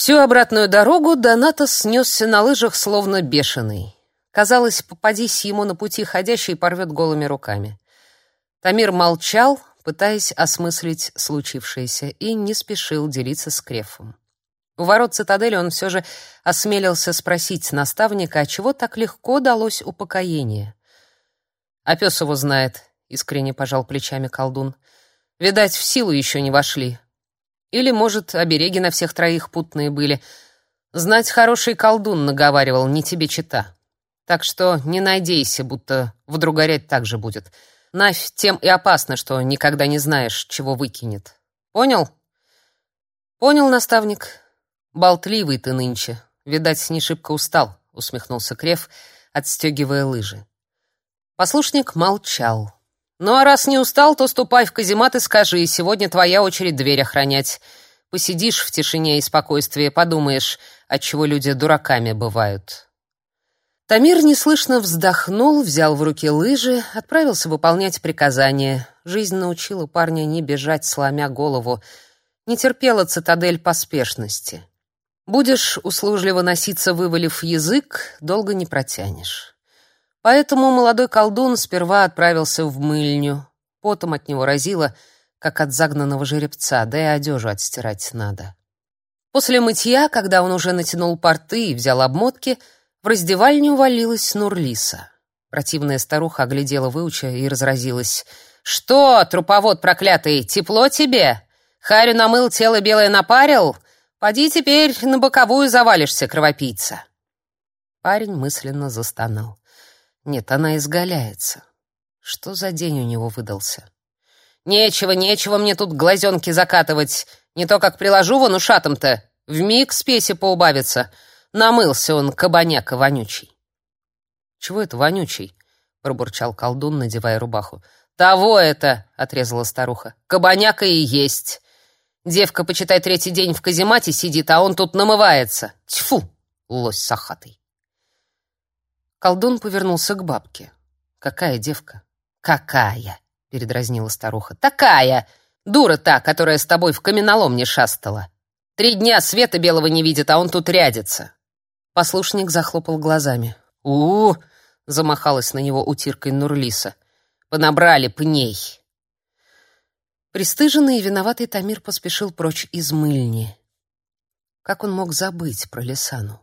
Всю обратную дорогу Донатос снесся на лыжах словно бешеный. Казалось, попадись ему на пути ходящий, порвет голыми руками. Тамир молчал, пытаясь осмыслить случившееся, и не спешил делиться с Крефом. У ворот цитадели он все же осмелился спросить наставника, а чего так легко далось упокоение. «А пес его знает», — искренне пожал плечами колдун. «Видать, в силу еще не вошли. Или, может, обереги на всех троих путные были. Знать хороший колдун наговаривал, не тебе чита. Так что не надейся, будто вдруг горять так же будет. Нафь тем и опасно, что никогда не знаешь, чего выкинет. Понял? Понял, наставник. Болтливый ты нынче. Видать, не шибко устал, усмехнулся Крев, отстегивая лыжи. Послушник молчал. Ну а раз не устал, то ступай в каземат и скажи, сегодня твоя очередь дверь охранять. Посидишь в тишине и спокойствии, подумаешь, отчего люди дураками бывают. Тамир неслышно вздохнул, взял в руки лыжи, отправился выполнять приказание. Жизнь научила парня не бежать, сломя голову. Не терпела цитадель поспешности. Будешь услужливо носиться, вывалив язык, долго не протянешь. Поэтому молодой колдун сперва отправился в мыльню. Потом от него разило, как от загнанного жеребца, да и одежу отстирать надо. После мытья, когда он уже натянул порты и взял обмотки, в раздевальню валилась Нурлиса. Противная старуха оглядела выуча и разразилась. «Что, труповод проклятый, тепло тебе? Харю намыл, тело белое напарил? Поди теперь на боковую завалишься, кровопийца!» Парень мысленно застонал. Нет, она изгаляется. Что за день у него выдался? Нечего, нечего мне тут глазенки закатывать. Не то как приложу вон ушатом-то, вмиг спеси поубавится. Намылся он, кабаняка вонючий. Чего это вонючий? пробурчал колдун, надевая рубаху. Того это, отрезала старуха. Кабаняка и есть. Девка, почитай, третий день в каземате сидит, а он тут намывается. Тьфу, лось сахатый. Колдун повернулся к бабке. «Какая девка?» «Какая?» — передразнила старуха. «Такая! Дура та, которая с тобой в каменолом не шастала. Три дня света белого не видит, а он тут рядится». Послушник захлопал глазами. у, -у, -у замахалась на него утиркой Нурлиса. «Понабрали пней!» Престыженный и виноватый Тамир поспешил прочь из мыльни. Как он мог забыть про Лисану?